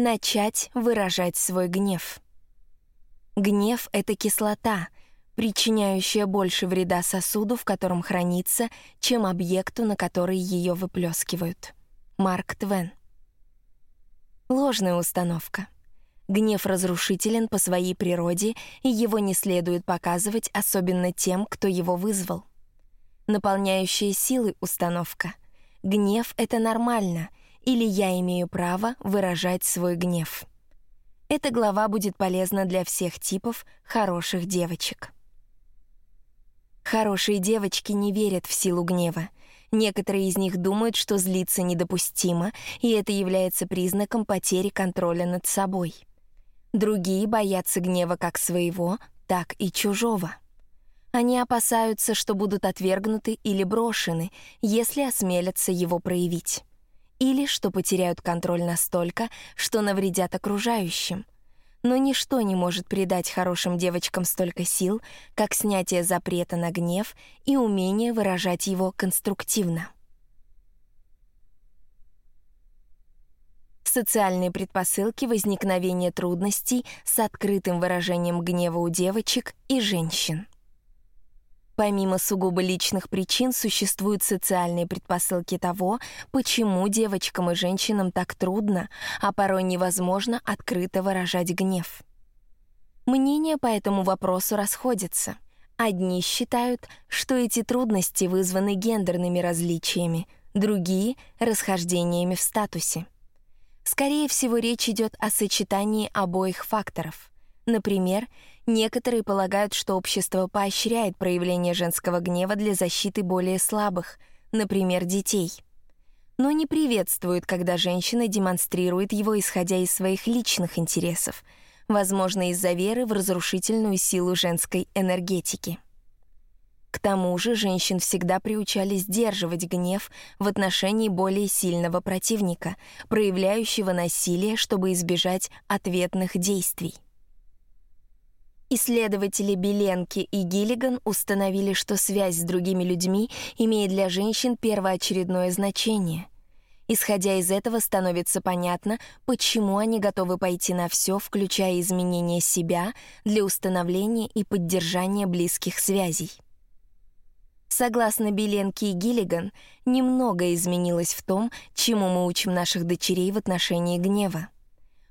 начать выражать свой гнев. Гнев — это кислота, причиняющая больше вреда сосуду, в котором хранится, чем объекту, на который ее выплескивают. Марк Твен. Ложная установка. Гнев разрушителен по своей природе, и его не следует показывать особенно тем, кто его вызвал. Наполняющая силы установка. Гнев — это нормально, или я имею право выражать свой гнев. Эта глава будет полезна для всех типов хороших девочек. Хорошие девочки не верят в силу гнева. Некоторые из них думают, что злиться недопустимо, и это является признаком потери контроля над собой. Другие боятся гнева как своего, так и чужого. Они опасаются, что будут отвергнуты или брошены, если осмелятся его проявить. Или что потеряют контроль настолько, что навредят окружающим. Но ничто не может придать хорошим девочкам столько сил, как снятие запрета на гнев и умение выражать его конструктивно. социальные предпосылки возникновения трудностей с открытым выражением гнева у девочек и женщин. Помимо сугубо личных причин существуют социальные предпосылки того, почему девочкам и женщинам так трудно, а порой невозможно открыто выражать гнев. Мнения по этому вопросу расходятся. Одни считают, что эти трудности вызваны гендерными различиями, другие — расхождениями в статусе. Скорее всего, речь идет о сочетании обоих факторов. Например, некоторые полагают, что общество поощряет проявление женского гнева для защиты более слабых, например, детей. Но не приветствуют, когда женщина демонстрирует его, исходя из своих личных интересов, возможно, из-за веры в разрушительную силу женской энергетики. К тому же женщин всегда приучали сдерживать гнев в отношении более сильного противника, проявляющего насилие, чтобы избежать ответных действий. Исследователи Беленки и Гиллиган установили, что связь с другими людьми имеет для женщин первоочередное значение. Исходя из этого становится понятно, почему они готовы пойти на все, включая изменение себя для установления и поддержания близких связей. Согласно Беленке и Гиллиган, немного изменилось в том, чему мы учим наших дочерей в отношении гнева.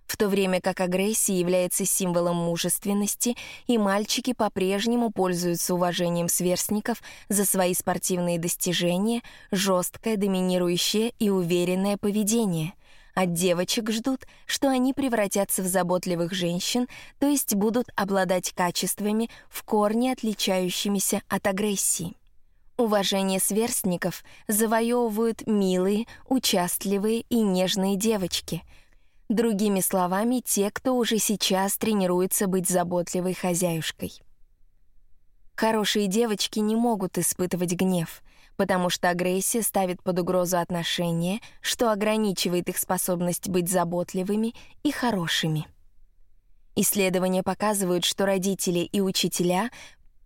В то время как агрессия является символом мужественности, и мальчики по-прежнему пользуются уважением сверстников за свои спортивные достижения, жесткое, доминирующее и уверенное поведение. От девочек ждут, что они превратятся в заботливых женщин, то есть будут обладать качествами, в корне отличающимися от агрессии. Уважение сверстников завоевывают милые, участливые и нежные девочки. Другими словами, те, кто уже сейчас тренируется быть заботливой хозяюшкой. Хорошие девочки не могут испытывать гнев, потому что агрессия ставит под угрозу отношения, что ограничивает их способность быть заботливыми и хорошими. Исследования показывают, что родители и учителя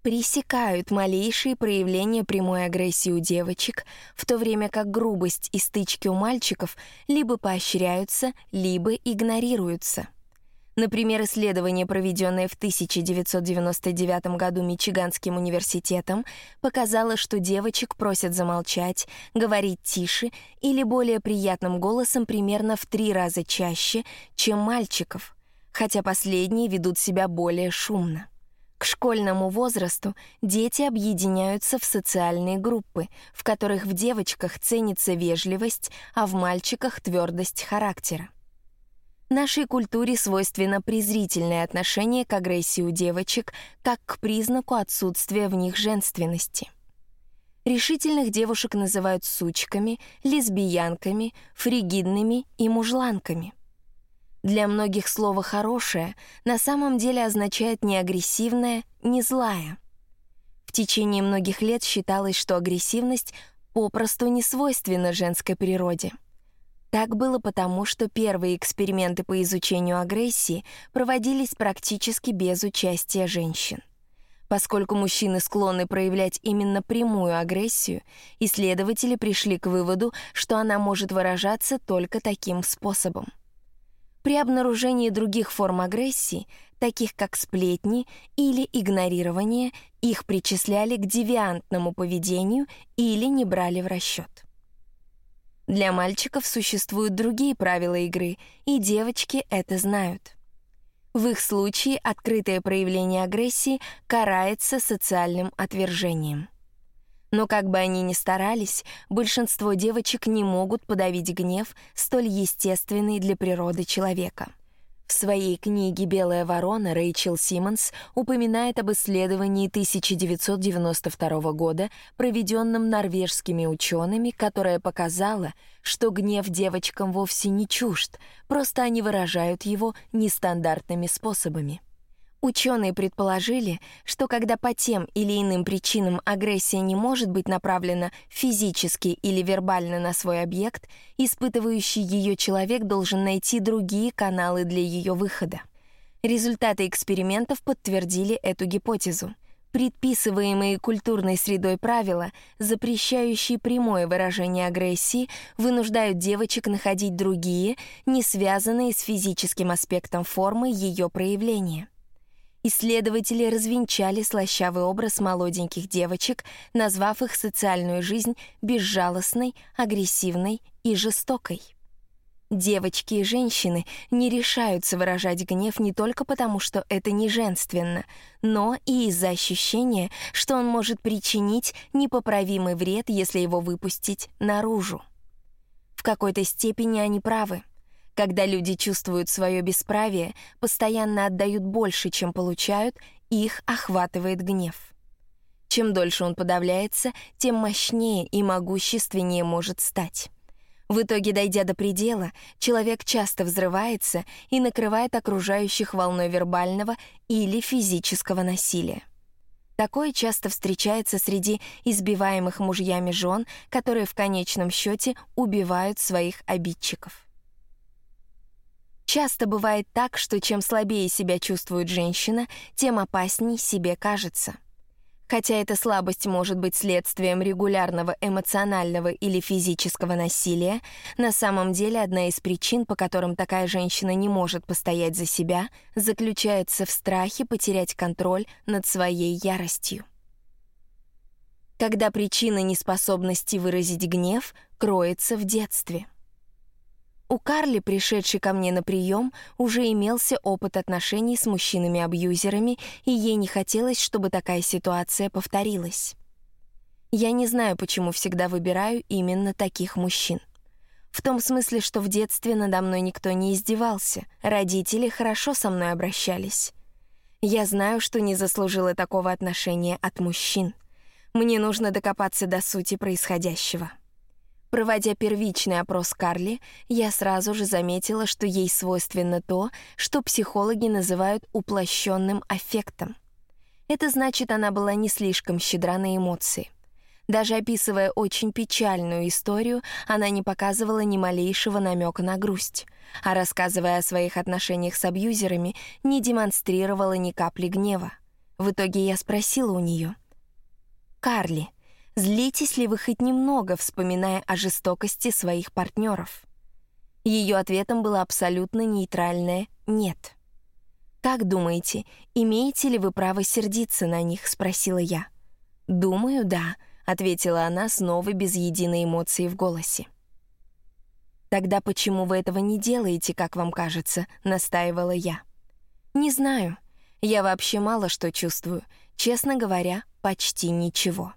пресекают малейшие проявления прямой агрессии у девочек, в то время как грубость и стычки у мальчиков либо поощряются, либо игнорируются. Например, исследование, проведенное в 1999 году Мичиганским университетом, показало, что девочек просят замолчать, говорить тише или более приятным голосом примерно в три раза чаще, чем мальчиков, хотя последние ведут себя более шумно. К школьному возрасту дети объединяются в социальные группы, в которых в девочках ценится вежливость, а в мальчиках — твердость характера. Нашей культуре свойственно презрительное отношение к агрессии у девочек как к признаку отсутствия в них женственности. Решительных девушек называют сучками, лесбиянками, фригидными и мужланками — для многих слово «хорошее» на самом деле означает не агрессивное, не злая. В течение многих лет считалось, что агрессивность попросту не свойственна женской природе. Так было потому, что первые эксперименты по изучению агрессии проводились практически без участия женщин. Поскольку мужчины склонны проявлять именно прямую агрессию, исследователи пришли к выводу, что она может выражаться только таким способом. При обнаружении других форм агрессии, таких как сплетни или игнорирование, их причисляли к девиантному поведению или не брали в расчет. Для мальчиков существуют другие правила игры, и девочки это знают. В их случае открытое проявление агрессии карается социальным отвержением. Но как бы они ни старались, большинство девочек не могут подавить гнев, столь естественный для природы человека. В своей книге «Белая ворона» Рэйчел Симмонс упоминает об исследовании 1992 года, проведенном норвежскими учеными, которое показало, что гнев девочкам вовсе не чужд, просто они выражают его нестандартными способами. Ученые предположили, что когда по тем или иным причинам агрессия не может быть направлена физически или вербально на свой объект, испытывающий ее человек должен найти другие каналы для ее выхода. Результаты экспериментов подтвердили эту гипотезу. Предписываемые культурной средой правила, запрещающие прямое выражение агрессии, вынуждают девочек находить другие, не связанные с физическим аспектом формы ее проявления. Исследователи развенчали слащавый образ молоденьких девочек, назвав их социальную жизнь безжалостной, агрессивной и жестокой. Девочки и женщины не решаются выражать гнев не только потому, что это не женственно, но и из-за ощущения, что он может причинить непоправимый вред, если его выпустить наружу. В какой-то степени они правы — когда люди чувствуют свое бесправие, постоянно отдают больше, чем получают, их охватывает гнев. Чем дольше он подавляется, тем мощнее и могущественнее может стать. В итоге, дойдя до предела, человек часто взрывается и накрывает окружающих волной вербального или физического насилия. Такое часто встречается среди избиваемых мужьями жен, которые в конечном счете убивают своих обидчиков. Часто бывает так, что чем слабее себя чувствует женщина, тем опасней себе кажется. Хотя эта слабость может быть следствием регулярного эмоционального или физического насилия, на самом деле одна из причин, по которым такая женщина не может постоять за себя, заключается в страхе потерять контроль над своей яростью. Когда причина неспособности выразить гнев кроется в детстве — у Карли, пришедшей ко мне на прием, уже имелся опыт отношений с мужчинами-абьюзерами, и ей не хотелось, чтобы такая ситуация повторилась. Я не знаю, почему всегда выбираю именно таких мужчин. В том смысле, что в детстве надо мной никто не издевался, родители хорошо со мной обращались. Я знаю, что не заслужила такого отношения от мужчин. Мне нужно докопаться до сути происходящего. Проводя первичный опрос Карли, я сразу же заметила, что ей свойственно то, что психологи называют уплощенным аффектом. Это значит, она была не слишком щедра на эмоции. Даже описывая очень печальную историю, она не показывала ни малейшего намека на грусть, а рассказывая о своих отношениях с абьюзерами, не демонстрировала ни капли гнева. В итоге я спросила у нее: «Карли, Злитесь ли вы хоть немного, вспоминая о жестокости своих партнеров? Ее ответом было абсолютно нейтральное «нет». «Как думаете, имеете ли вы право сердиться на них?» — спросила я. «Думаю, да», — ответила она снова без единой эмоции в голосе. «Тогда почему вы этого не делаете, как вам кажется?» — настаивала я. «Не знаю. Я вообще мало что чувствую. Честно говоря, почти ничего».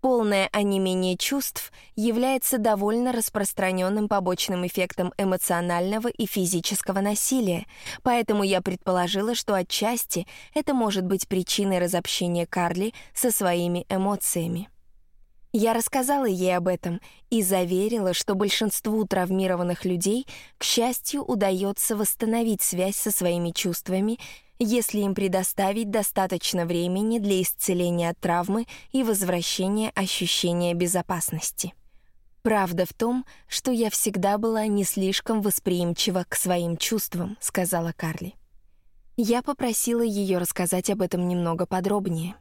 Полное онемение чувств является довольно распространенным побочным эффектом эмоционального и физического насилия, поэтому я предположила, что отчасти это может быть причиной разобщения Карли со своими эмоциями. Я рассказала ей об этом и заверила, что большинству травмированных людей, к счастью, удается восстановить связь со своими чувствами если им предоставить достаточно времени для исцеления травмы и возвращения ощущения безопасности. «Правда в том, что я всегда была не слишком восприимчива к своим чувствам», — сказала Карли. Я попросила ее рассказать об этом немного подробнее.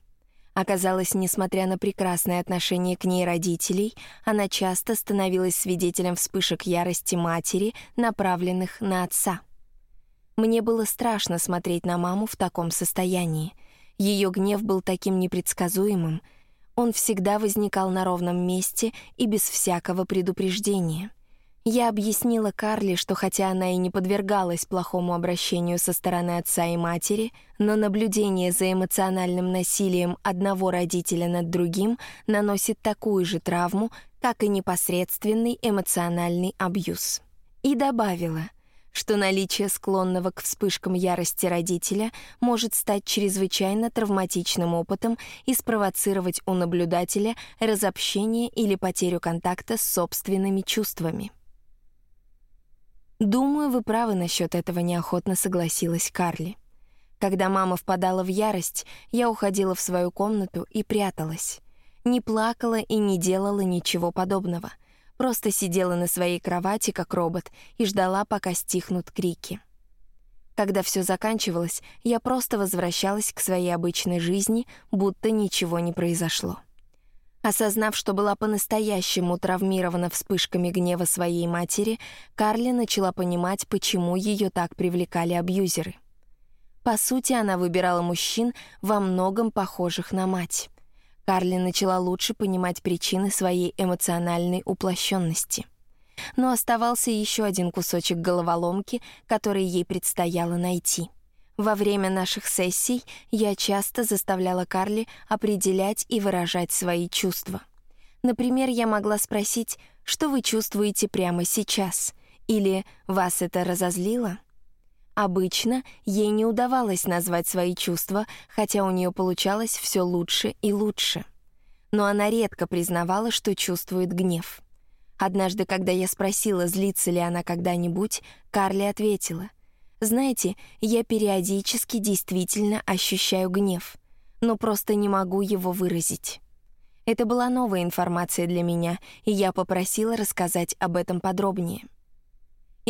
Оказалось, несмотря на прекрасное отношение к ней родителей, она часто становилась свидетелем вспышек ярости матери, направленных на отца. Мне было страшно смотреть на маму в таком состоянии. Ее гнев был таким непредсказуемым. Он всегда возникал на ровном месте и без всякого предупреждения. Я объяснила Карли, что хотя она и не подвергалась плохому обращению со стороны отца и матери, но наблюдение за эмоциональным насилием одного родителя над другим наносит такую же травму, как и непосредственный эмоциональный абьюз. И добавила, что наличие склонного к вспышкам ярости родителя может стать чрезвычайно травматичным опытом и спровоцировать у наблюдателя разобщение или потерю контакта с собственными чувствами. «Думаю, вы правы насчет этого», — неохотно согласилась Карли. Когда мама впадала в ярость, я уходила в свою комнату и пряталась. Не плакала и не делала ничего подобного. Просто сидела на своей кровати, как робот, и ждала, пока стихнут крики. Когда все заканчивалось, я просто возвращалась к своей обычной жизни, будто ничего не произошло. Осознав, что была по-настоящему травмирована вспышками гнева своей матери, Карли начала понимать, почему ее так привлекали абьюзеры. По сути, она выбирала мужчин, во многом похожих на мать. Карли начала лучше понимать причины своей эмоциональной уплощенности. Но оставался еще один кусочек головоломки, который ей предстояло найти — во время наших сессий я часто заставляла Карли определять и выражать свои чувства. Например, я могла спросить, что вы чувствуете прямо сейчас, или вас это разозлило? Обычно ей не удавалось назвать свои чувства, хотя у нее получалось все лучше и лучше. Но она редко признавала, что чувствует гнев. Однажды, когда я спросила, злится ли она когда-нибудь, Карли ответила — знаете, я периодически действительно ощущаю гнев, но просто не могу его выразить. Это была новая информация для меня, и я попросила рассказать об этом подробнее.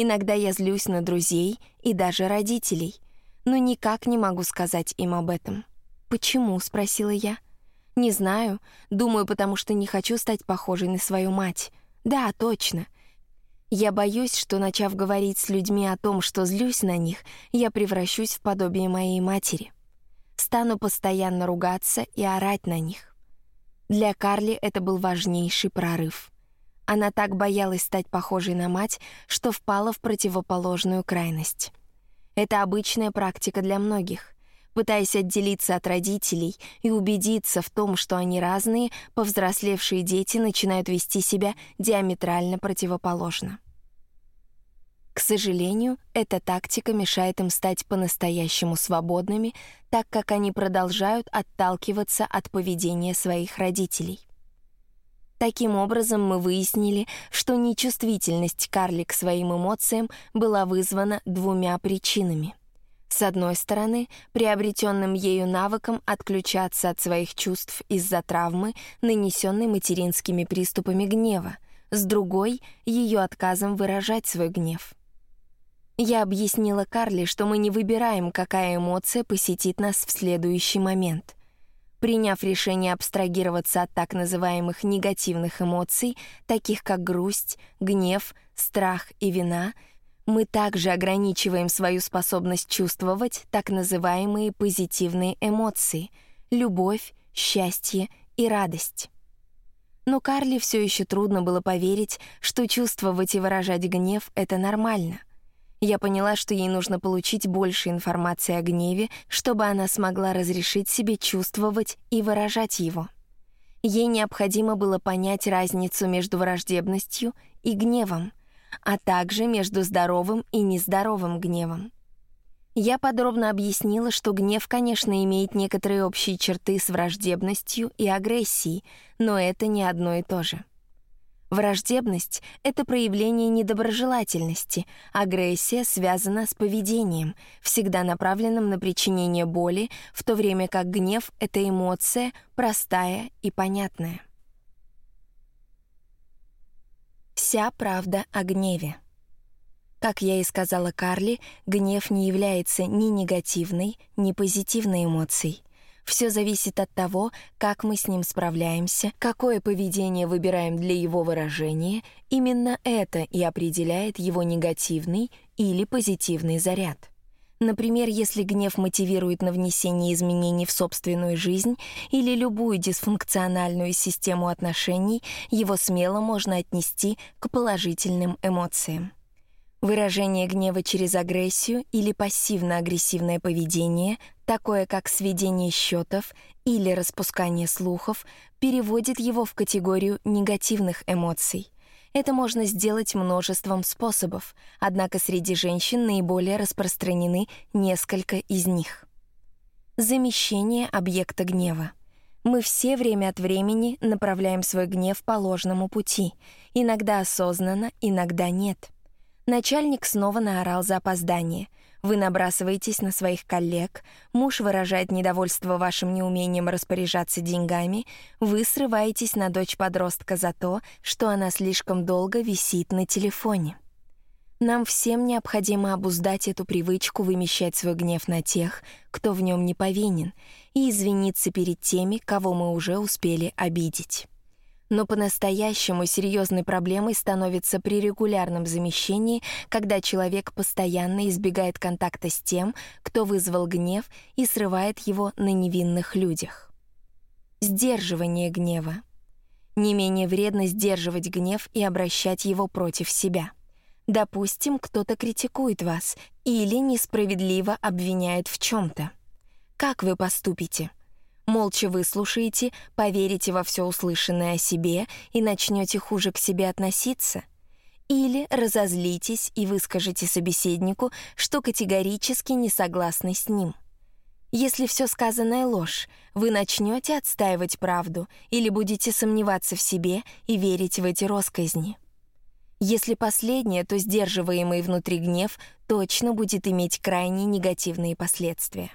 Иногда я злюсь на друзей и даже родителей, но никак не могу сказать им об этом. «Почему?» — спросила я. «Не знаю. Думаю, потому что не хочу стать похожей на свою мать. Да, точно. Я боюсь, что, начав говорить с людьми о том, что злюсь на них, я превращусь в подобие моей матери. Стану постоянно ругаться и орать на них. Для Карли это был важнейший прорыв. Она так боялась стать похожей на мать, что впала в противоположную крайность. Это обычная практика для многих. Пытаясь отделиться от родителей и убедиться в том, что они разные, повзрослевшие дети начинают вести себя диаметрально противоположно. К сожалению, эта тактика мешает им стать по-настоящему свободными, так как они продолжают отталкиваться от поведения своих родителей. Таким образом, мы выяснили, что нечувствительность Карли к своим эмоциям была вызвана двумя причинами. С одной стороны, приобретенным ею навыком отключаться от своих чувств из-за травмы, нанесенной материнскими приступами гнева, с другой — ее отказом выражать свой гнев. Я объяснила Карли, что мы не выбираем, какая эмоция посетит нас в следующий момент. Приняв решение абстрагироваться от так называемых негативных эмоций, таких как грусть, гнев, страх и вина — мы также ограничиваем свою способность чувствовать так называемые позитивные эмоции — любовь, счастье и радость. Но Карли все еще трудно было поверить, что чувствовать и выражать гнев — это нормально. Я поняла, что ей нужно получить больше информации о гневе, чтобы она смогла разрешить себе чувствовать и выражать его. Ей необходимо было понять разницу между враждебностью и гневом — а также между здоровым и нездоровым гневом. Я подробно объяснила, что гнев, конечно, имеет некоторые общие черты с враждебностью и агрессией, но это не одно и то же. Враждебность — это проявление недоброжелательности, агрессия связана с поведением, всегда направленным на причинение боли, в то время как гнев — это эмоция, простая и понятная. Вся правда о гневе. Как я и сказала Карли, гнев не является ни негативной, ни позитивной эмоцией. Все зависит от того, как мы с ним справляемся, какое поведение выбираем для его выражения. Именно это и определяет его негативный или позитивный заряд. Например, если гнев мотивирует на внесение изменений в собственную жизнь или любую дисфункциональную систему отношений, его смело можно отнести к положительным эмоциям. Выражение гнева через агрессию или пассивно-агрессивное поведение, такое как сведение счетов или распускание слухов, переводит его в категорию негативных эмоций — это можно сделать множеством способов, однако среди женщин наиболее распространены несколько из них. Замещение объекта гнева. Мы все время от времени направляем свой гнев по ложному пути, иногда осознанно, иногда нет. Начальник снова наорал за опоздание — вы набрасываетесь на своих коллег, муж выражает недовольство вашим неумением распоряжаться деньгами, вы срываетесь на дочь подростка за то, что она слишком долго висит на телефоне. Нам всем необходимо обуздать эту привычку вымещать свой гнев на тех, кто в нем не повинен, и извиниться перед теми, кого мы уже успели обидеть. Но по-настоящему серьезной проблемой становится при регулярном замещении, когда человек постоянно избегает контакта с тем, кто вызвал гнев и срывает его на невинных людях. Сдерживание гнева. Не менее вредно сдерживать гнев и обращать его против себя. Допустим, кто-то критикует вас или несправедливо обвиняет в чем то Как вы поступите? Молча выслушаете, поверите во все услышанное о себе и начнете хуже к себе относиться? Или разозлитесь и выскажете собеседнику, что категорически не согласны с ним? Если все сказанное ложь, вы начнете отстаивать правду или будете сомневаться в себе и верить в эти росказни. Если последнее, то сдерживаемый внутри гнев точно будет иметь крайне негативные последствия.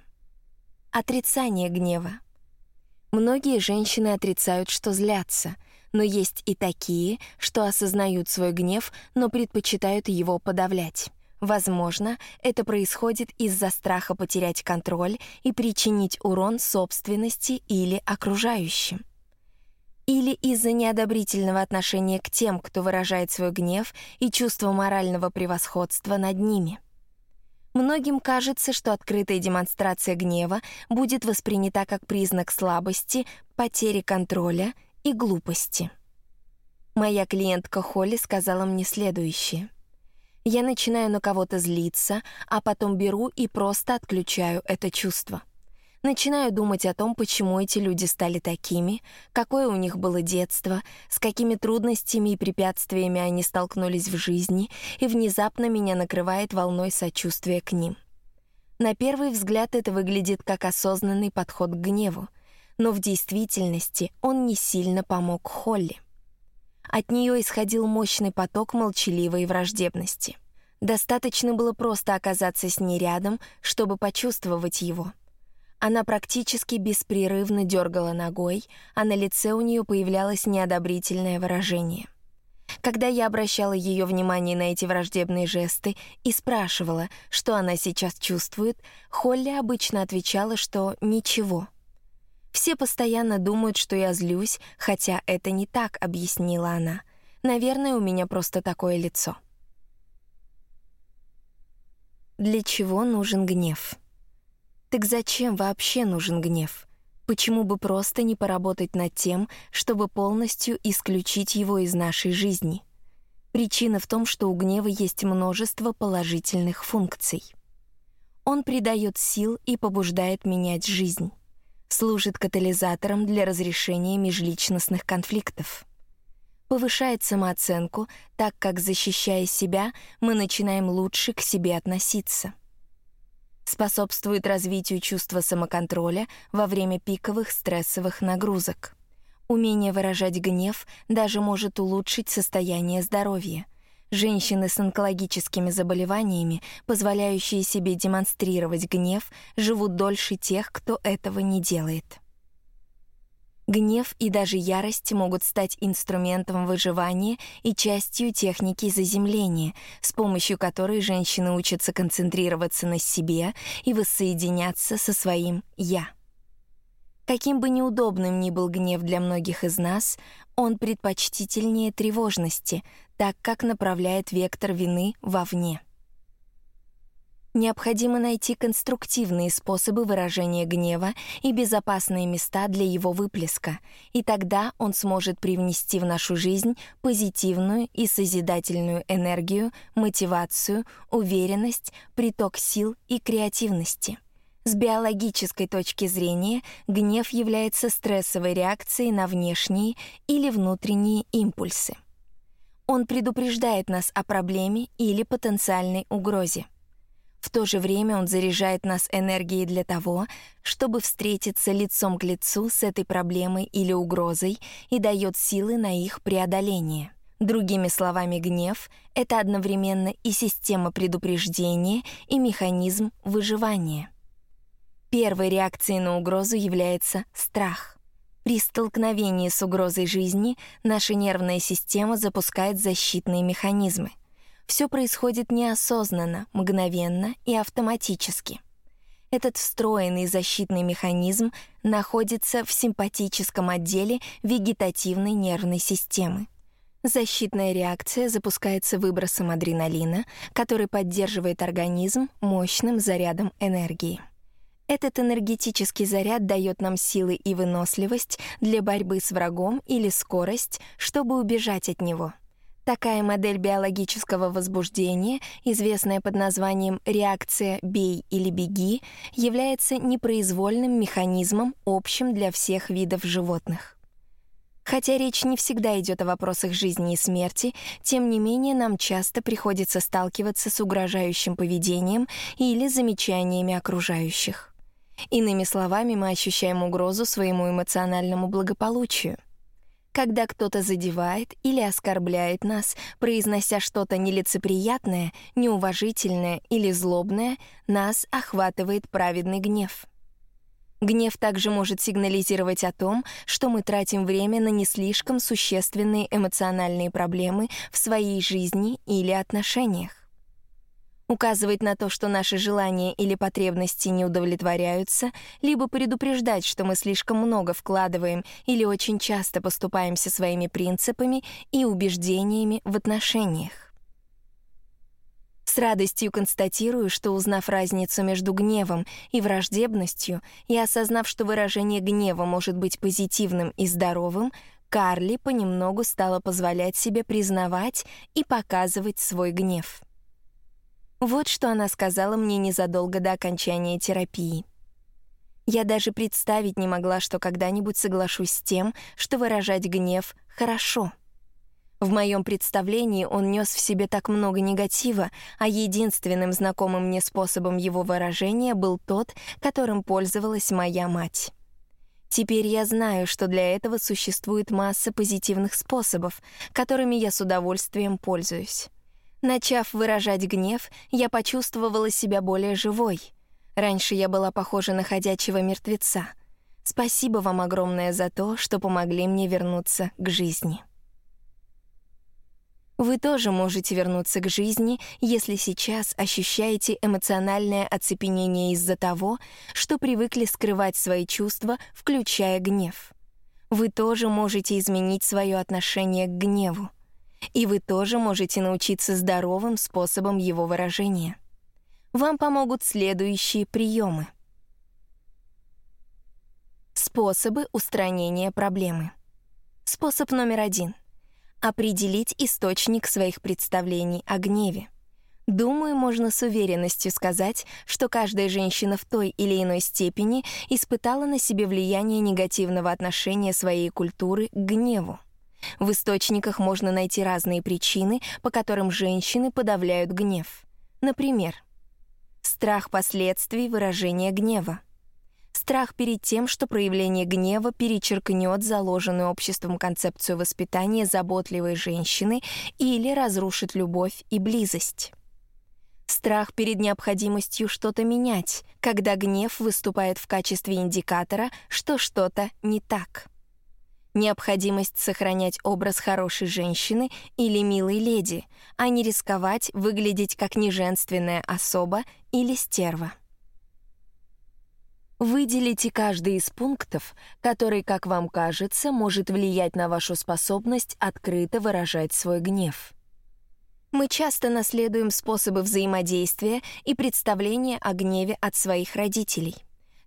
Отрицание гнева. Многие женщины отрицают, что злятся, но есть и такие, что осознают свой гнев, но предпочитают его подавлять. Возможно, это происходит из-за страха потерять контроль и причинить урон собственности или окружающим. Или из-за неодобрительного отношения к тем, кто выражает свой гнев и чувство морального превосходства над ними. Многим кажется, что открытая демонстрация гнева будет воспринята как признак слабости, потери контроля и глупости. Моя клиентка Холли сказала мне следующее. Я начинаю на кого-то злиться, а потом беру и просто отключаю это чувство — Начинаю думать о том, почему эти люди стали такими, какое у них было детство, с какими трудностями и препятствиями они столкнулись в жизни, и внезапно меня накрывает волной сочувствия к ним. На первый взгляд это выглядит как осознанный подход к гневу, но в действительности он не сильно помог Холли. От нее исходил мощный поток молчаливой враждебности. Достаточно было просто оказаться с ней рядом, чтобы почувствовать его — она практически беспрерывно дергала ногой, а на лице у нее появлялось неодобрительное выражение. Когда я обращала ее внимание на эти враждебные жесты и спрашивала, что она сейчас чувствует, Холли обычно отвечала, что ничего. «Все постоянно думают, что я злюсь, хотя это не так», — объяснила она. «Наверное, у меня просто такое лицо». Для чего нужен гнев? Так зачем вообще нужен гнев? Почему бы просто не поработать над тем, чтобы полностью исключить его из нашей жизни? Причина в том, что у гнева есть множество положительных функций. Он придает сил и побуждает менять жизнь. Служит катализатором для разрешения межличностных конфликтов. Повышает самооценку, так как, защищая себя, мы начинаем лучше к себе относиться — способствует развитию чувства самоконтроля во время пиковых стрессовых нагрузок. Умение выражать гнев даже может улучшить состояние здоровья. Женщины с онкологическими заболеваниями, позволяющие себе демонстрировать гнев, живут дольше тех, кто этого не делает. Гнев и даже ярость могут стать инструментом выживания и частью техники заземления, с помощью которой женщины учатся концентрироваться на себе и воссоединяться со своим «я». Каким бы неудобным ни был гнев для многих из нас, он предпочтительнее тревожности, так как направляет вектор вины вовне. Необходимо найти конструктивные способы выражения гнева и безопасные места для его выплеска, и тогда он сможет привнести в нашу жизнь позитивную и созидательную энергию, мотивацию, уверенность, приток сил и креативности. С биологической точки зрения гнев является стрессовой реакцией на внешние или внутренние импульсы. Он предупреждает нас о проблеме или потенциальной угрозе. В то же время он заряжает нас энергией для того, чтобы встретиться лицом к лицу с этой проблемой или угрозой и дает силы на их преодоление. Другими словами, гнев — это одновременно и система предупреждения, и механизм выживания. Первой реакцией на угрозу является страх. При столкновении с угрозой жизни наша нервная система запускает защитные механизмы. Все происходит неосознанно, мгновенно и автоматически. Этот встроенный защитный механизм находится в симпатическом отделе вегетативной нервной системы. Защитная реакция запускается выбросом адреналина, который поддерживает организм мощным зарядом энергии. Этот энергетический заряд дает нам силы и выносливость для борьбы с врагом или скорость, чтобы убежать от него. Такая модель биологического возбуждения, известная под названием реакция «бей или беги», является непроизвольным механизмом, общим для всех видов животных. Хотя речь не всегда идет о вопросах жизни и смерти, тем не менее нам часто приходится сталкиваться с угрожающим поведением или замечаниями окружающих. Иными словами, мы ощущаем угрозу своему эмоциональному благополучию. Когда кто-то задевает или оскорбляет нас, произнося что-то нелицеприятное, неуважительное или злобное, нас охватывает праведный гнев. Гнев также может сигнализировать о том, что мы тратим время на не слишком существенные эмоциональные проблемы в своей жизни или отношениях указывать на то, что наши желания или потребности не удовлетворяются, либо предупреждать, что мы слишком много вкладываем или очень часто поступаемся своими принципами и убеждениями в отношениях. С радостью констатирую, что узнав разницу между гневом и враждебностью и осознав, что выражение гнева может быть позитивным и здоровым, Карли понемногу стала позволять себе признавать и показывать свой гнев. Вот что она сказала мне незадолго до окончания терапии. Я даже представить не могла, что когда-нибудь соглашусь с тем, что выражать гнев хорошо. В моем представлении он нес в себе так много негатива, а единственным знакомым мне способом его выражения был тот, которым пользовалась моя мать. Теперь я знаю, что для этого существует масса позитивных способов, которыми я с удовольствием пользуюсь. Начав выражать гнев, я почувствовала себя более живой. Раньше я была похожа на ходячего мертвеца. Спасибо вам огромное за то, что помогли мне вернуться к жизни. Вы тоже можете вернуться к жизни, если сейчас ощущаете эмоциональное оцепенение из-за того, что привыкли скрывать свои чувства, включая гнев. Вы тоже можете изменить свое отношение к гневу и вы тоже можете научиться здоровым способам его выражения. Вам помогут следующие приемы. Способы устранения проблемы. Способ номер один — определить источник своих представлений о гневе. Думаю, можно с уверенностью сказать, что каждая женщина в той или иной степени испытала на себе влияние негативного отношения своей культуры к гневу. В источниках можно найти разные причины, по которым женщины подавляют гнев. Например, страх последствий выражения гнева. Страх перед тем, что проявление гнева перечеркнет заложенную обществом концепцию воспитания заботливой женщины или разрушит любовь и близость. Страх перед необходимостью что-то менять, когда гнев выступает в качестве индикатора, что что-то не так необходимость сохранять образ хорошей женщины или милой леди, а не рисковать выглядеть как неженственная особа или стерва. Выделите каждый из пунктов, который, как вам кажется, может влиять на вашу способность открыто выражать свой гнев. Мы часто наследуем способы взаимодействия и представления о гневе от своих родителей.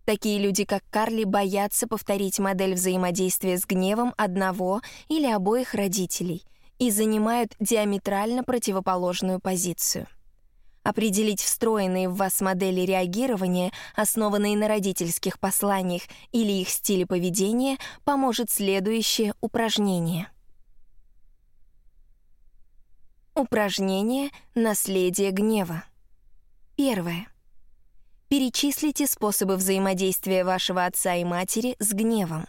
Такие люди, как Карли, боятся повторить модель взаимодействия с гневом одного или обоих родителей и занимают диаметрально противоположную позицию. Определить встроенные в вас модели реагирования, основанные на родительских посланиях или их стиле поведения, поможет следующее упражнение. Упражнение «Наследие гнева». Первое. Перечислите способы взаимодействия вашего отца и матери с гневом.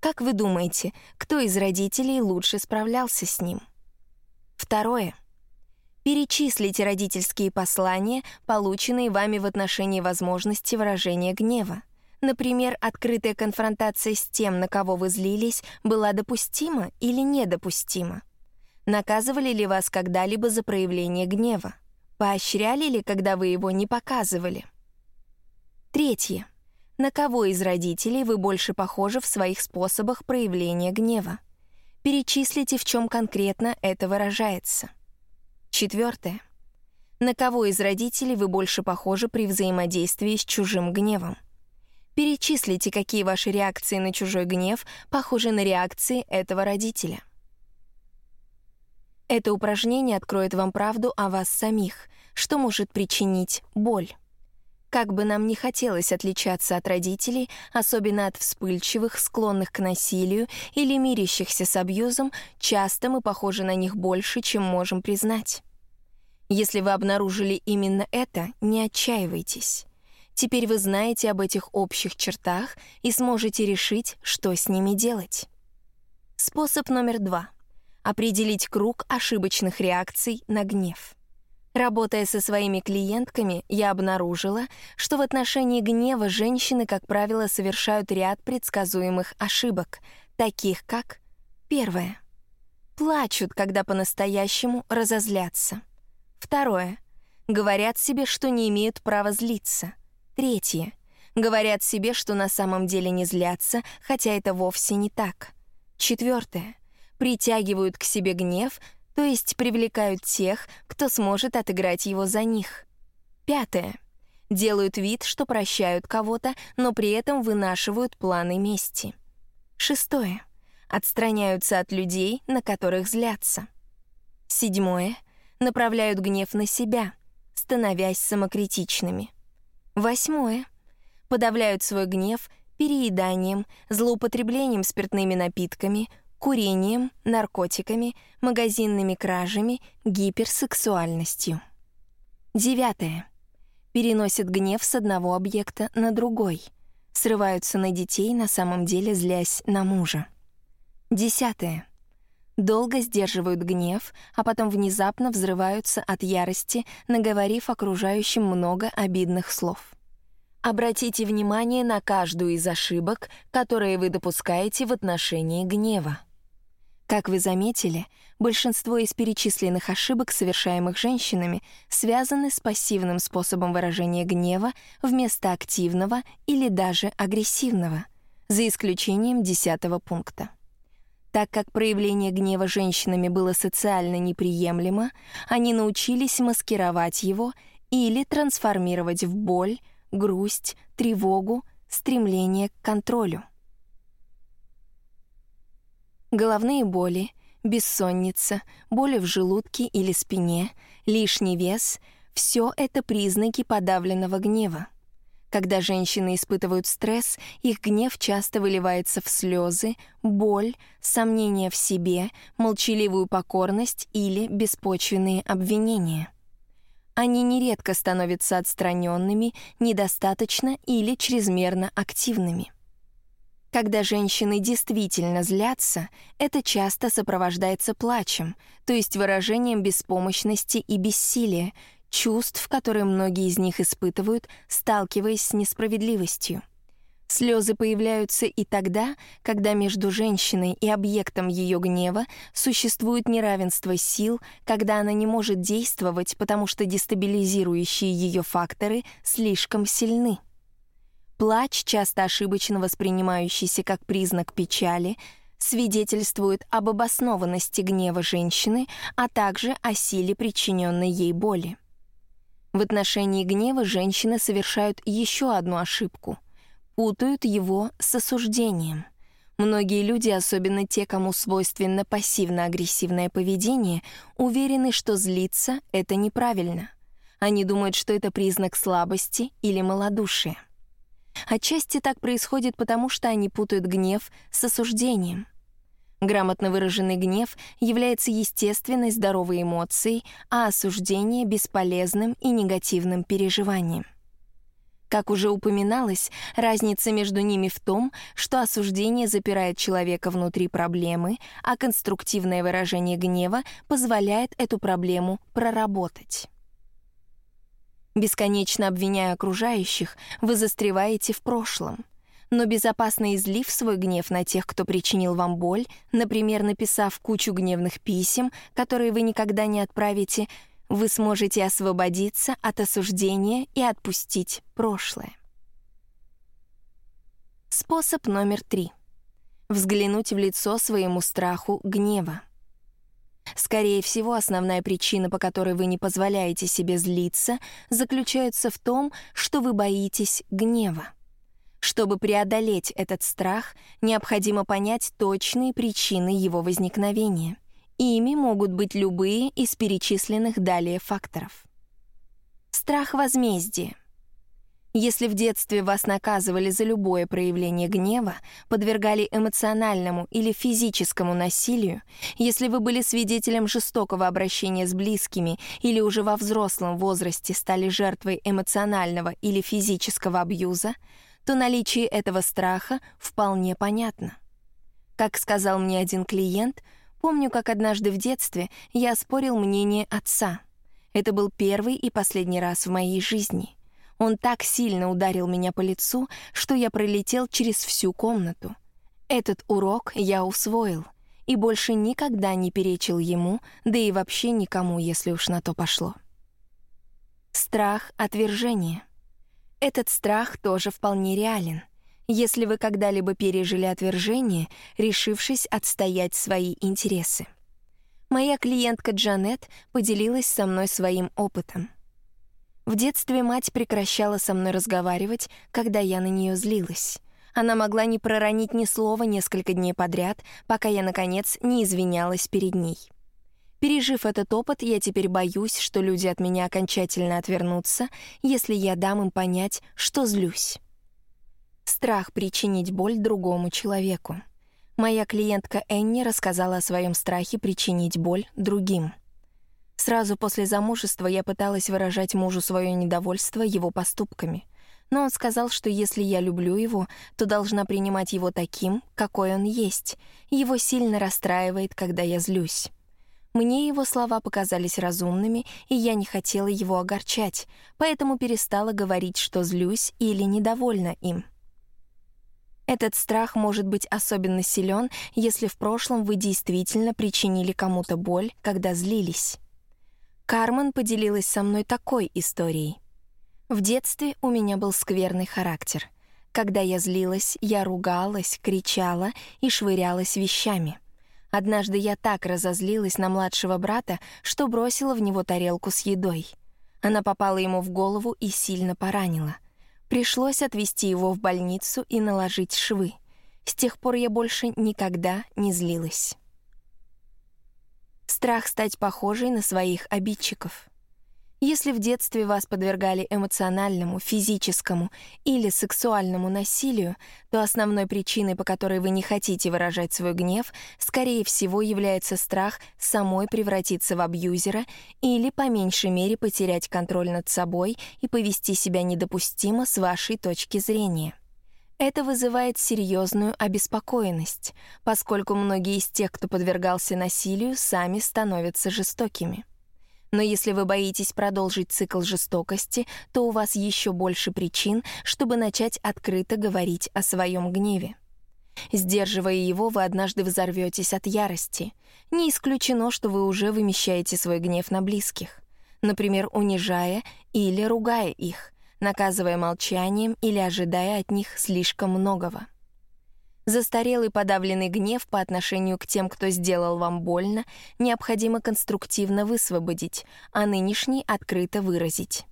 Как вы думаете, кто из родителей лучше справлялся с ним? Второе. Перечислите родительские послания, полученные вами в отношении возможности выражения гнева. Например, открытая конфронтация с тем, на кого вы злились, была допустима или недопустима. Наказывали ли вас когда-либо за проявление гнева? Поощряли ли, когда вы его не показывали? Третье. На кого из родителей вы больше похожи в своих способах проявления гнева? Перечислите, в чем конкретно это выражается. Четвертое. На кого из родителей вы больше похожи при взаимодействии с чужим гневом? Перечислите, какие ваши реакции на чужой гнев похожи на реакции этого родителя. Это упражнение откроет вам правду о вас самих, что может причинить боль. Как бы нам ни хотелось отличаться от родителей, особенно от вспыльчивых, склонных к насилию или мирящихся с абьюзом, часто мы похожи на них больше, чем можем признать. Если вы обнаружили именно это, не отчаивайтесь. Теперь вы знаете об этих общих чертах и сможете решить, что с ними делать. Способ номер два — определить круг ошибочных реакций на гнев. Работая со своими клиентками, я обнаружила, что в отношении гнева женщины, как правило, совершают ряд предсказуемых ошибок, таких как первое — плачут, когда по-настоящему разозлятся. Второе — говорят себе, что не имеют права злиться. Третье — говорят себе, что на самом деле не злятся, хотя это вовсе не так. Четвертое — притягивают к себе гнев — то есть привлекают тех, кто сможет отыграть его за них. Пятое. Делают вид, что прощают кого-то, но при этом вынашивают планы мести. Шестое. Отстраняются от людей, на которых злятся. Седьмое. Направляют гнев на себя, становясь самокритичными. Восьмое. Подавляют свой гнев перееданием, злоупотреблением спиртными напитками, курением, наркотиками, магазинными кражами, гиперсексуальностью. Девятое. Переносят гнев с одного объекта на другой. Срываются на детей, на самом деле злясь на мужа. Десятое. Долго сдерживают гнев, а потом внезапно взрываются от ярости, наговорив окружающим много обидных слов. Обратите внимание на каждую из ошибок, которые вы допускаете в отношении гнева. Как вы заметили, большинство из перечисленных ошибок, совершаемых женщинами, связаны с пассивным способом выражения гнева вместо активного или даже агрессивного, за исключением десятого пункта. Так как проявление гнева женщинами было социально неприемлемо, они научились маскировать его или трансформировать в боль, грусть, тревогу, стремление к контролю. Головные боли, бессонница, боли в желудке или спине, лишний вес — все это признаки подавленного гнева. Когда женщины испытывают стресс, их гнев часто выливается в слезы, боль, сомнения в себе, молчаливую покорность или беспочвенные обвинения. Они нередко становятся отстраненными, недостаточно или чрезмерно активными. Когда женщины действительно злятся, это часто сопровождается плачем, то есть выражением беспомощности и бессилия, чувств, которые многие из них испытывают, сталкиваясь с несправедливостью. Слезы появляются и тогда, когда между женщиной и объектом ее гнева существует неравенство сил, когда она не может действовать, потому что дестабилизирующие ее факторы слишком сильны. Плач, часто ошибочно воспринимающийся как признак печали, свидетельствует об обоснованности гнева женщины, а также о силе причиненной ей боли. В отношении гнева женщины совершают еще одну ошибку — путают его с осуждением. Многие люди, особенно те, кому свойственно пассивно-агрессивное поведение, уверены, что злиться — это неправильно. Они думают, что это признак слабости или малодушия. Отчасти так происходит потому, что они путают гнев с осуждением. Грамотно выраженный гнев является естественной здоровой эмоцией, а осуждение — бесполезным и негативным переживанием. Как уже упоминалось, разница между ними в том, что осуждение запирает человека внутри проблемы, а конструктивное выражение гнева позволяет эту проблему проработать. Бесконечно обвиняя окружающих, вы застреваете в прошлом. Но безопасно излив свой гнев на тех, кто причинил вам боль, например, написав кучу гневных писем, которые вы никогда не отправите, вы сможете освободиться от осуждения и отпустить прошлое. Способ номер три. Взглянуть в лицо своему страху гнева. Скорее всего, основная причина, по которой вы не позволяете себе злиться, заключается в том, что вы боитесь гнева. Чтобы преодолеть этот страх, необходимо понять точные причины его возникновения. Ими могут быть любые из перечисленных далее факторов. Страх возмездия — если в детстве вас наказывали за любое проявление гнева, подвергали эмоциональному или физическому насилию, если вы были свидетелем жестокого обращения с близкими или уже во взрослом возрасте стали жертвой эмоционального или физического абьюза, то наличие этого страха вполне понятно. Как сказал мне один клиент, помню, как однажды в детстве я спорил мнение отца. Это был первый и последний раз в моей жизни — он так сильно ударил меня по лицу, что я пролетел через всю комнату. Этот урок я усвоил и больше никогда не перечил ему, да и вообще никому, если уж на то пошло. Страх отвержения. Этот страх тоже вполне реален. Если вы когда-либо пережили отвержение, решившись отстоять свои интересы. Моя клиентка Джанет поделилась со мной своим опытом — в детстве мать прекращала со мной разговаривать, когда я на нее злилась. Она могла не проронить ни слова несколько дней подряд, пока я, наконец, не извинялась перед ней. Пережив этот опыт, я теперь боюсь, что люди от меня окончательно отвернутся, если я дам им понять, что злюсь. Страх причинить боль другому человеку. Моя клиентка Энни рассказала о своем страхе причинить боль другим — Сразу после замужества я пыталась выражать мужу свое недовольство его поступками. Но он сказал, что если я люблю его, то должна принимать его таким, какой он есть. Его сильно расстраивает, когда я злюсь. Мне его слова показались разумными, и я не хотела его огорчать, поэтому перестала говорить, что злюсь или недовольна им. Этот страх может быть особенно силен, если в прошлом вы действительно причинили кому-то боль, когда злились. Кармен поделилась со мной такой историей. В детстве у меня был скверный характер. Когда я злилась, я ругалась, кричала и швырялась вещами. Однажды я так разозлилась на младшего брата, что бросила в него тарелку с едой. Она попала ему в голову и сильно поранила. Пришлось отвезти его в больницу и наложить швы. С тех пор я больше никогда не злилась. Страх стать похожей на своих обидчиков. Если в детстве вас подвергали эмоциональному, физическому или сексуальному насилию, то основной причиной, по которой вы не хотите выражать свой гнев, скорее всего, является страх самой превратиться в абьюзера или, по меньшей мере, потерять контроль над собой и повести себя недопустимо с вашей точки зрения. Это вызывает серьезную обеспокоенность, поскольку многие из тех, кто подвергался насилию, сами становятся жестокими. Но если вы боитесь продолжить цикл жестокости, то у вас еще больше причин, чтобы начать открыто говорить о своем гневе. Сдерживая его, вы однажды взорветесь от ярости. Не исключено, что вы уже вымещаете свой гнев на близких. Например, унижая или ругая их, наказывая молчанием или ожидая от них слишком многого. Застарелый подавленный гнев по отношению к тем, кто сделал вам больно, необходимо конструктивно высвободить, а нынешний открыто выразить.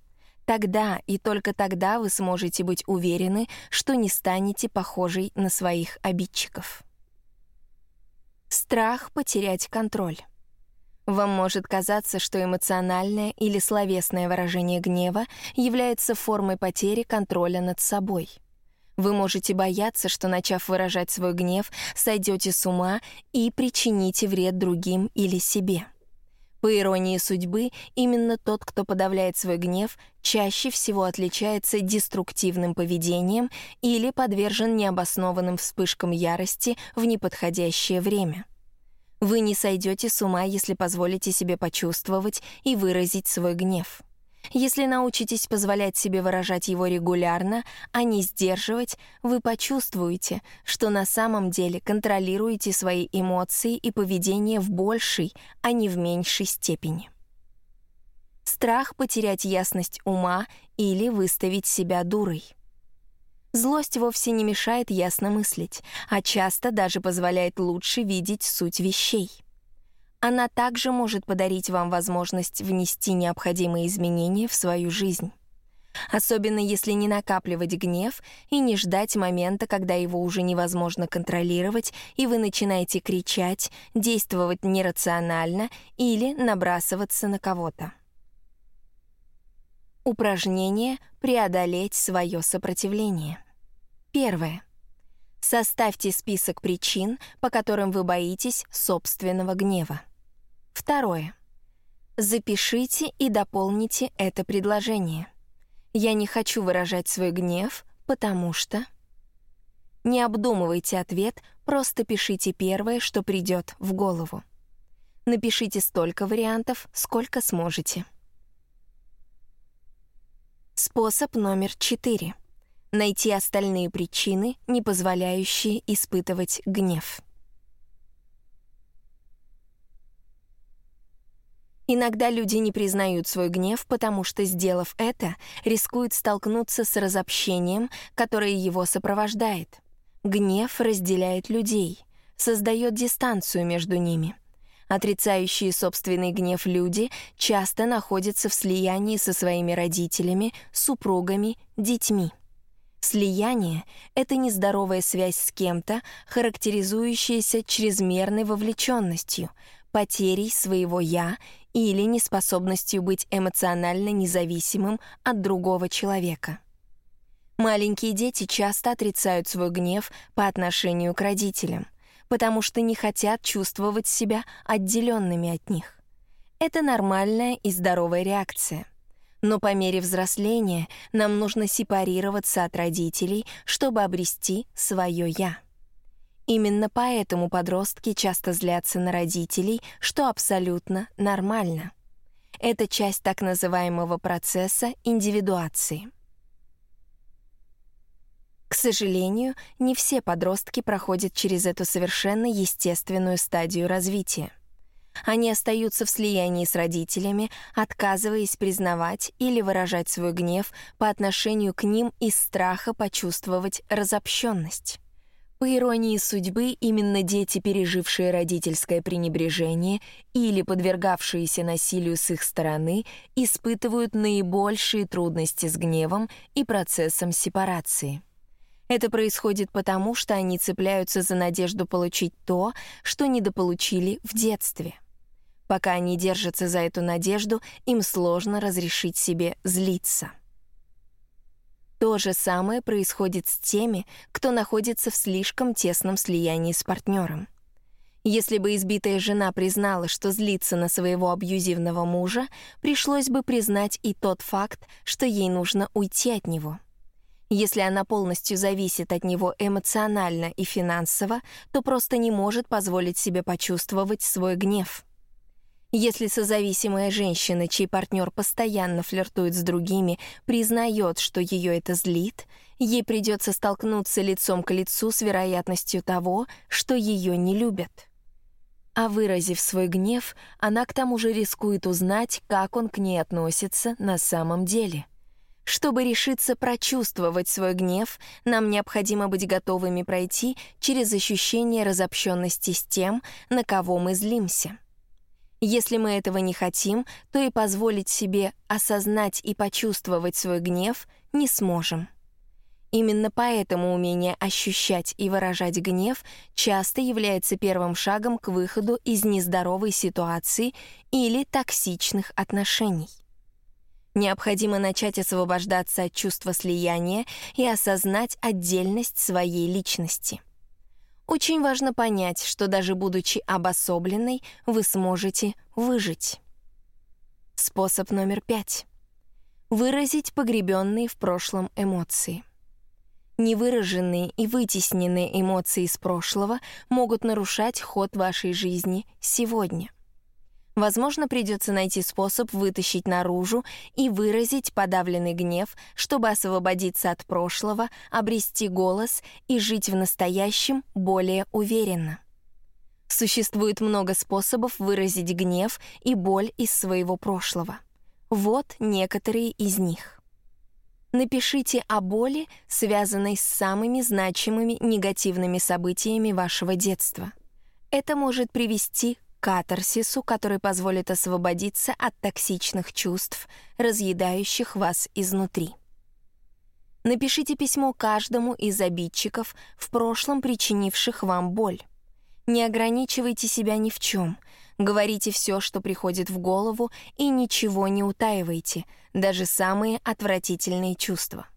Тогда и только тогда вы сможете быть уверены, что не станете похожей на своих обидчиков. Страх потерять контроль. Вам может казаться, что эмоциональное или словесное выражение гнева является формой потери контроля над собой — вы можете бояться, что, начав выражать свой гнев, сойдете с ума и причините вред другим или себе. По иронии судьбы, именно тот, кто подавляет свой гнев, чаще всего отличается деструктивным поведением или подвержен необоснованным вспышкам ярости в неподходящее время. Вы не сойдете с ума, если позволите себе почувствовать и выразить свой гнев. Если научитесь позволять себе выражать его регулярно, а не сдерживать, вы почувствуете, что на самом деле контролируете свои эмоции и поведение в большей, а не в меньшей степени. Страх потерять ясность ума или выставить себя дурой. Злость вовсе не мешает ясно мыслить, а часто даже позволяет лучше видеть суть вещей. Она также может подарить вам возможность внести необходимые изменения в свою жизнь. Особенно если не накапливать гнев и не ждать момента, когда его уже невозможно контролировать, и вы начинаете кричать, действовать нерационально или набрасываться на кого-то. Упражнение «Преодолеть свое сопротивление». Первое. Составьте список причин, по которым вы боитесь собственного гнева. Второе. Запишите и дополните это предложение. Я не хочу выражать свой гнев, потому что... Не обдумывайте ответ, просто пишите первое, что придет в голову. Напишите столько вариантов, сколько сможете. Способ номер четыре. Найти остальные причины, не позволяющие испытывать гнев. Иногда люди не признают свой гнев, потому что, сделав это, рискуют столкнуться с разобщением, которое его сопровождает. Гнев разделяет людей, создает дистанцию между ними. Отрицающие собственный гнев люди часто находятся в слиянии со своими родителями, супругами, детьми. Слияние — это нездоровая связь с кем-то, характеризующаяся чрезмерной вовлеченностью, потерей своего «я» или неспособностью быть эмоционально независимым от другого человека. Маленькие дети часто отрицают свой гнев по отношению к родителям, потому что не хотят чувствовать себя отделенными от них. Это нормальная и здоровая реакция. Но по мере взросления нам нужно сепарироваться от родителей, чтобы обрести свое «я». Именно поэтому подростки часто злятся на родителей, что абсолютно нормально. Это часть так называемого процесса индивидуации. К сожалению, не все подростки проходят через эту совершенно естественную стадию развития. Они остаются в слиянии с родителями, отказываясь признавать или выражать свой гнев по отношению к ним из страха почувствовать разобщенность. По иронии судьбы, именно дети, пережившие родительское пренебрежение или подвергавшиеся насилию с их стороны, испытывают наибольшие трудности с гневом и процессом сепарации. Это происходит потому, что они цепляются за надежду получить то, что недополучили в детстве. Пока они держатся за эту надежду, им сложно разрешить себе злиться. То же самое происходит с теми, кто находится в слишком тесном слиянии с партнером. Если бы избитая жена признала, что злится на своего абьюзивного мужа, пришлось бы признать и тот факт, что ей нужно уйти от него. Если она полностью зависит от него эмоционально и финансово, то просто не может позволить себе почувствовать свой гнев. Если созависимая женщина, чей партнер постоянно флиртует с другими, признает, что ее это злит, ей придется столкнуться лицом к лицу с вероятностью того, что ее не любят. А выразив свой гнев, она к тому же рискует узнать, как он к ней относится на самом деле. Чтобы решиться прочувствовать свой гнев, нам необходимо быть готовыми пройти через ощущение разобщенности с тем, на кого мы злимся. Если мы этого не хотим, то и позволить себе осознать и почувствовать свой гнев не сможем. Именно поэтому умение ощущать и выражать гнев часто является первым шагом к выходу из нездоровой ситуации или токсичных отношений. Необходимо начать освобождаться от чувства слияния и осознать отдельность своей личности. Очень важно понять, что даже будучи обособленной, вы сможете выжить. Способ номер пять. Выразить погребенные в прошлом эмоции. Невыраженные и вытесненные эмоции из прошлого могут нарушать ход вашей жизни сегодня. Возможно, придется найти способ вытащить наружу и выразить подавленный гнев, чтобы освободиться от прошлого, обрести голос и жить в настоящем более уверенно. Существует много способов выразить гнев и боль из своего прошлого. Вот некоторые из них. Напишите о боли, связанной с самыми значимыми негативными событиями вашего детства. Это может привести катарсису, который позволит освободиться от токсичных чувств, разъедающих вас изнутри. Напишите письмо каждому из обидчиков, в прошлом причинивших вам боль. Не ограничивайте себя ни в чем. Говорите все, что приходит в голову, и ничего не утаивайте, даже самые отвратительные чувства.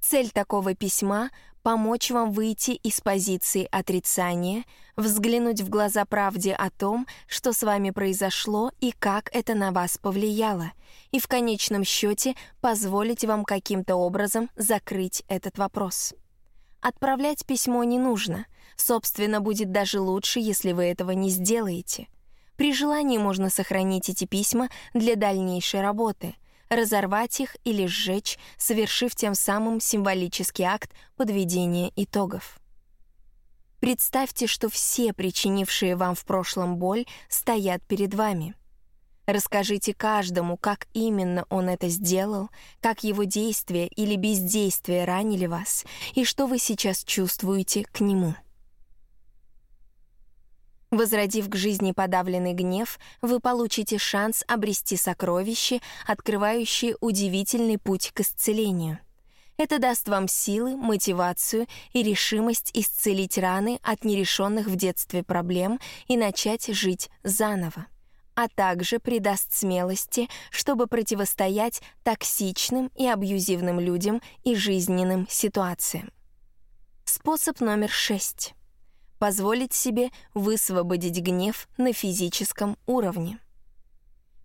Цель такого письма помочь вам выйти из позиции отрицания, взглянуть в глаза правде о том, что с вами произошло и как это на вас повлияло, и в конечном счете позволить вам каким-то образом закрыть этот вопрос. Отправлять письмо не нужно, собственно, будет даже лучше, если вы этого не сделаете. При желании можно сохранить эти письма для дальнейшей работы — разорвать их или сжечь, совершив тем самым символический акт подведения итогов. Представьте, что все причинившие вам в прошлом боль стоят перед вами. Расскажите каждому, как именно он это сделал, как его действия или бездействие ранили вас и что вы сейчас чувствуете к нему. Возродив к жизни подавленный гнев, вы получите шанс обрести сокровище, открывающее удивительный путь к исцелению. Это даст вам силы, мотивацию и решимость исцелить раны от нерешенных в детстве проблем и начать жить заново а также придаст смелости, чтобы противостоять токсичным и абьюзивным людям и жизненным ситуациям. Способ номер шесть позволить себе высвободить гнев на физическом уровне.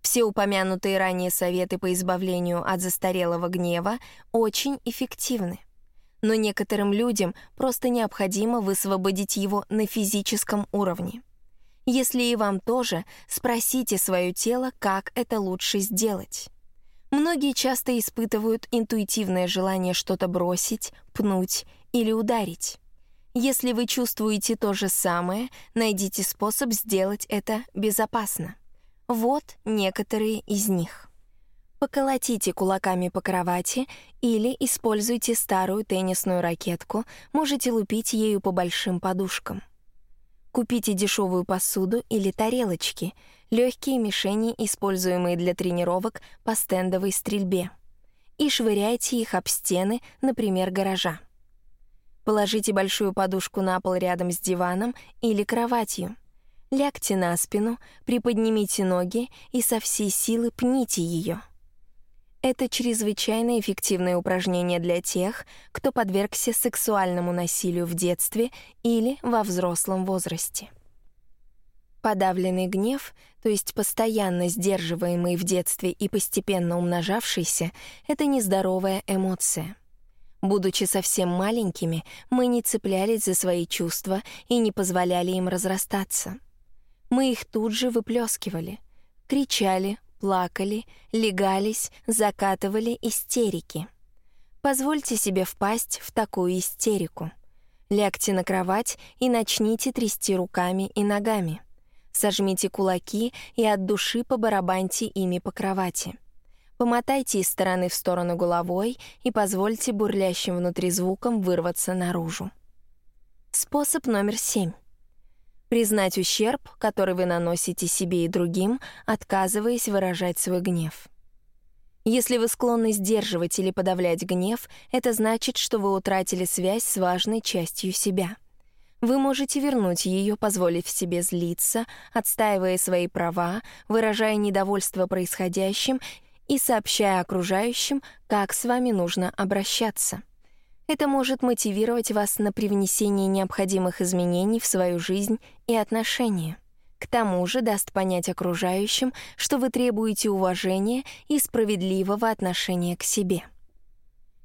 Все упомянутые ранее советы по избавлению от застарелого гнева очень эффективны. Но некоторым людям просто необходимо высвободить его на физическом уровне. Если и вам тоже, спросите свое тело, как это лучше сделать. Многие часто испытывают интуитивное желание что-то бросить, пнуть или ударить. Если вы чувствуете то же самое, найдите способ сделать это безопасно. Вот некоторые из них. Поколотите кулаками по кровати или используйте старую теннисную ракетку, можете лупить ею по большим подушкам. Купите дешевую посуду или тарелочки, легкие мишени, используемые для тренировок по стендовой стрельбе, и швыряйте их об стены, например, гаража. Положите большую подушку на пол рядом с диваном или кроватью. Лягте на спину, приподнимите ноги и со всей силы пните ее. Это чрезвычайно эффективное упражнение для тех, кто подвергся сексуальному насилию в детстве или во взрослом возрасте. Подавленный гнев, то есть постоянно сдерживаемый в детстве и постепенно умножавшийся, это нездоровая эмоция. Будучи совсем маленькими, мы не цеплялись за свои чувства и не позволяли им разрастаться. Мы их тут же выплескивали, кричали, плакали, легались, закатывали истерики. Позвольте себе впасть в такую истерику. Лягте на кровать и начните трясти руками и ногами. Сожмите кулаки и от души побарабаньте ими по кровати. Помотайте из стороны в сторону головой и позвольте бурлящим внутри звукам вырваться наружу. Способ номер семь. Признать ущерб, который вы наносите себе и другим, отказываясь выражать свой гнев. Если вы склонны сдерживать или подавлять гнев, это значит, что вы утратили связь с важной частью себя. Вы можете вернуть ее, позволив себе злиться, отстаивая свои права, выражая недовольство происходящим и сообщая окружающим, как с вами нужно обращаться. Это может мотивировать вас на привнесение необходимых изменений в свою жизнь и отношения. К тому же даст понять окружающим, что вы требуете уважения и справедливого отношения к себе.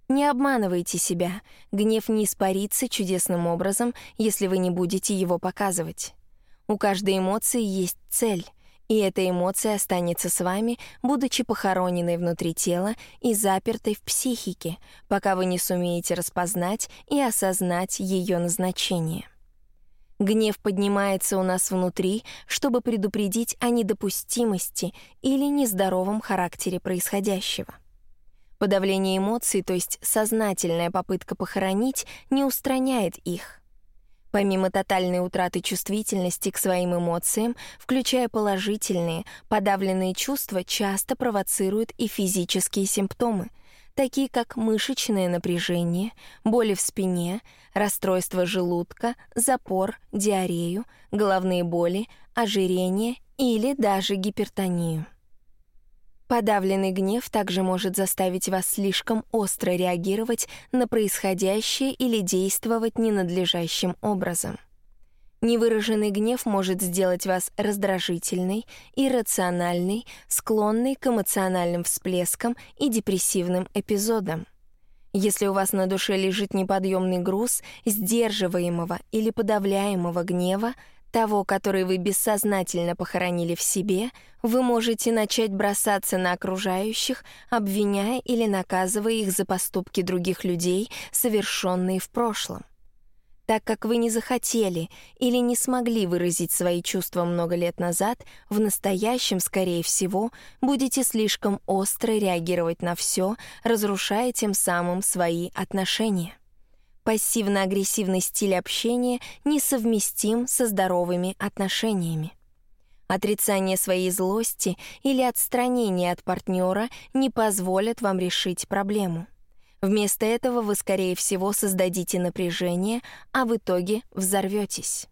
Не обманывайте себя, гнев не испарится чудесным образом, если вы не будете его показывать. У каждой эмоции есть цель, и эта эмоция останется с вами, будучи похороненной внутри тела и запертой в психике, пока вы не сумеете распознать и осознать ее назначение. Гнев поднимается у нас внутри, чтобы предупредить о недопустимости или нездоровом характере происходящего. Подавление эмоций, то есть сознательная попытка похоронить, не устраняет их — Помимо тотальной утраты чувствительности к своим эмоциям, включая положительные, подавленные чувства часто провоцируют и физические симптомы, такие как мышечное напряжение, боли в спине, расстройство желудка, запор, диарею, головные боли, ожирение или даже гипертонию. Подавленный гнев также может заставить вас слишком остро реагировать на происходящее или действовать ненадлежащим образом. Невыраженный гнев может сделать вас раздражительной, иррациональной, склонной к эмоциональным всплескам и депрессивным эпизодам. Если у вас на душе лежит неподъемный груз сдерживаемого или подавляемого гнева, того, который вы бессознательно похоронили в себе, вы можете начать бросаться на окружающих, обвиняя или наказывая их за поступки других людей, совершенные в прошлом. Так как вы не захотели или не смогли выразить свои чувства много лет назад, в настоящем, скорее всего, будете слишком остро реагировать на все, разрушая тем самым свои отношения. Пассивно-агрессивный стиль общения несовместим со здоровыми отношениями. Отрицание своей злости или отстранение от партнера не позволят вам решить проблему. Вместо этого вы, скорее всего, создадите напряжение, а в итоге взорветесь.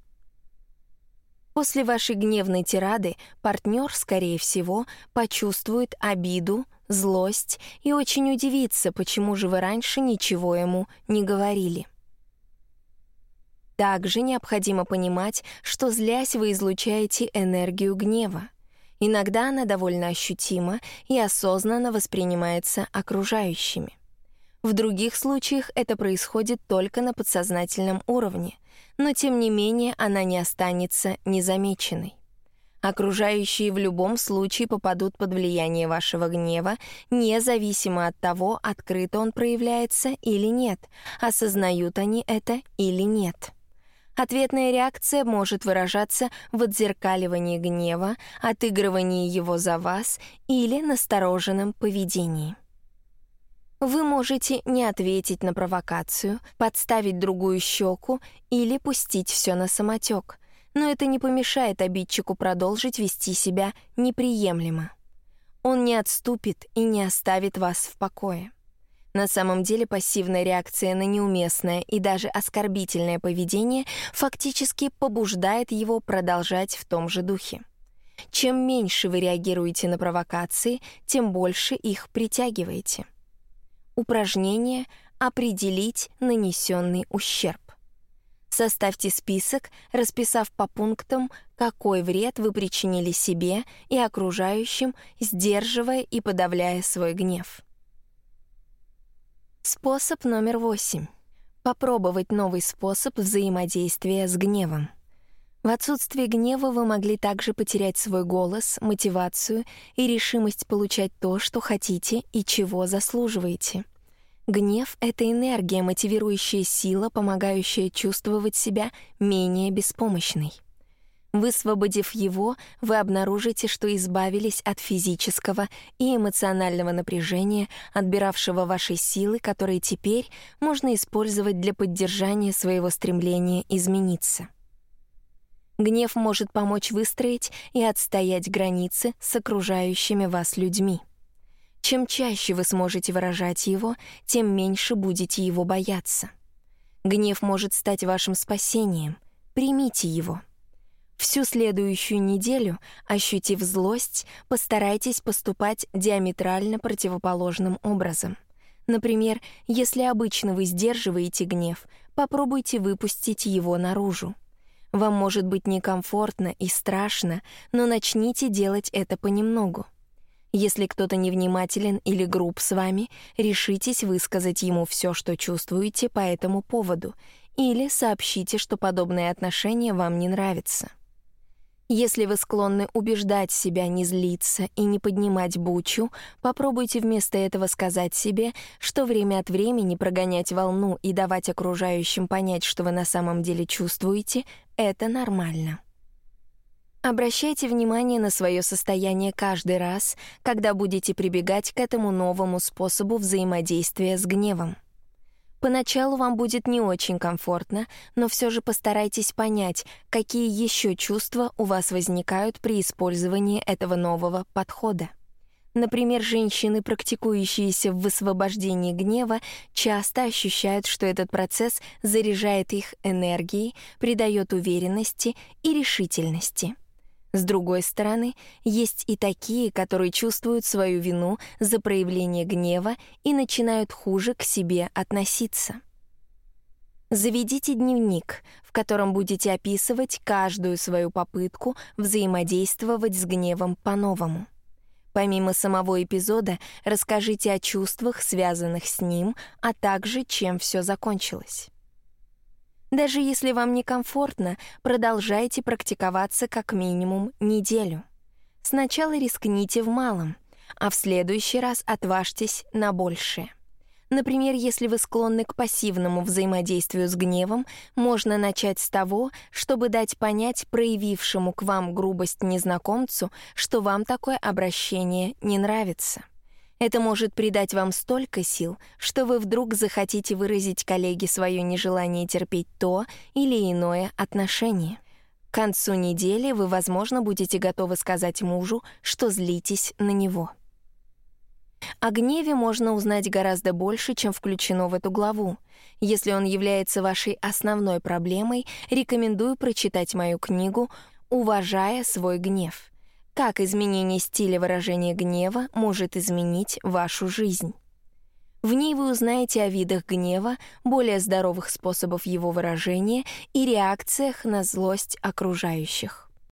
После вашей гневной тирады партнер, скорее всего, почувствует обиду, злость и очень удивится, почему же вы раньше ничего ему не говорили. Также необходимо понимать, что злясь вы излучаете энергию гнева. Иногда она довольно ощутима и осознанно воспринимается окружающими. В других случаях это происходит только на подсознательном уровне, но тем не менее она не останется незамеченной. Окружающие в любом случае попадут под влияние вашего гнева, независимо от того, открыто он проявляется или нет, осознают они это или нет. Ответная реакция может выражаться в отзеркаливании гнева, отыгрывании его за вас или настороженном поведении. Вы можете не ответить на провокацию, подставить другую щеку или пустить все на самотек, но это не помешает обидчику продолжить вести себя неприемлемо. Он не отступит и не оставит вас в покое. На самом деле пассивная реакция на неуместное и даже оскорбительное поведение фактически побуждает его продолжать в том же духе. Чем меньше вы реагируете на провокации, тем больше их притягиваете. Упражнение «Определить нанесенный ущерб». Составьте список, расписав по пунктам, какой вред вы причинили себе и окружающим, сдерживая и подавляя свой гнев. Способ номер восемь. Попробовать новый способ взаимодействия с гневом. В отсутствие гнева вы могли также потерять свой голос, мотивацию и решимость получать то, что хотите и чего заслуживаете. Гнев — это энергия, мотивирующая сила, помогающая чувствовать себя менее беспомощной. Высвободив его, вы обнаружите, что избавились от физического и эмоционального напряжения, отбиравшего ваши силы, которые теперь можно использовать для поддержания своего стремления измениться. Гнев может помочь выстроить и отстоять границы с окружающими вас людьми. Чем чаще вы сможете выражать его, тем меньше будете его бояться. Гнев может стать вашим спасением. Примите его. Всю следующую неделю, ощутив злость, постарайтесь поступать диаметрально противоположным образом. Например, если обычно вы сдерживаете гнев, попробуйте выпустить его наружу. Вам может быть некомфортно и страшно, но начните делать это понемногу. Если кто-то невнимателен или груб с вами, решитесь высказать ему все, что чувствуете по этому поводу, или сообщите, что подобное отношение вам не нравится. Если вы склонны убеждать себя не злиться и не поднимать бучу, попробуйте вместо этого сказать себе, что время от времени прогонять волну и давать окружающим понять, что вы на самом деле чувствуете, это нормально. Обращайте внимание на свое состояние каждый раз, когда будете прибегать к этому новому способу взаимодействия с гневом. Поначалу вам будет не очень комфортно, но все же постарайтесь понять, какие еще чувства у вас возникают при использовании этого нового подхода. Например, женщины, практикующиеся в высвобождении гнева, часто ощущают, что этот процесс заряжает их энергией, придает уверенности и решительности. С другой стороны, есть и такие, которые чувствуют свою вину за проявление гнева и начинают хуже к себе относиться. Заведите дневник, в котором будете описывать каждую свою попытку взаимодействовать с гневом по-новому. Помимо самого эпизода, расскажите о чувствах, связанных с ним, а также чем все закончилось. Даже если вам некомфортно, продолжайте практиковаться как минимум неделю. Сначала рискните в малом, а в следующий раз отважьтесь на большее. Например, если вы склонны к пассивному взаимодействию с гневом, можно начать с того, чтобы дать понять проявившему к вам грубость незнакомцу, что вам такое обращение не нравится. Это может придать вам столько сил, что вы вдруг захотите выразить коллеге свое нежелание терпеть то или иное отношение. К концу недели вы, возможно, будете готовы сказать мужу, что злитесь на него. О гневе можно узнать гораздо больше, чем включено в эту главу. Если он является вашей основной проблемой, рекомендую прочитать мою книгу «Уважая свой гнев». Как изменение стиля выражения гнева может изменить вашу жизнь? В ней вы узнаете о видах гнева, более здоровых способах его выражения и реакциях на злость окружающих.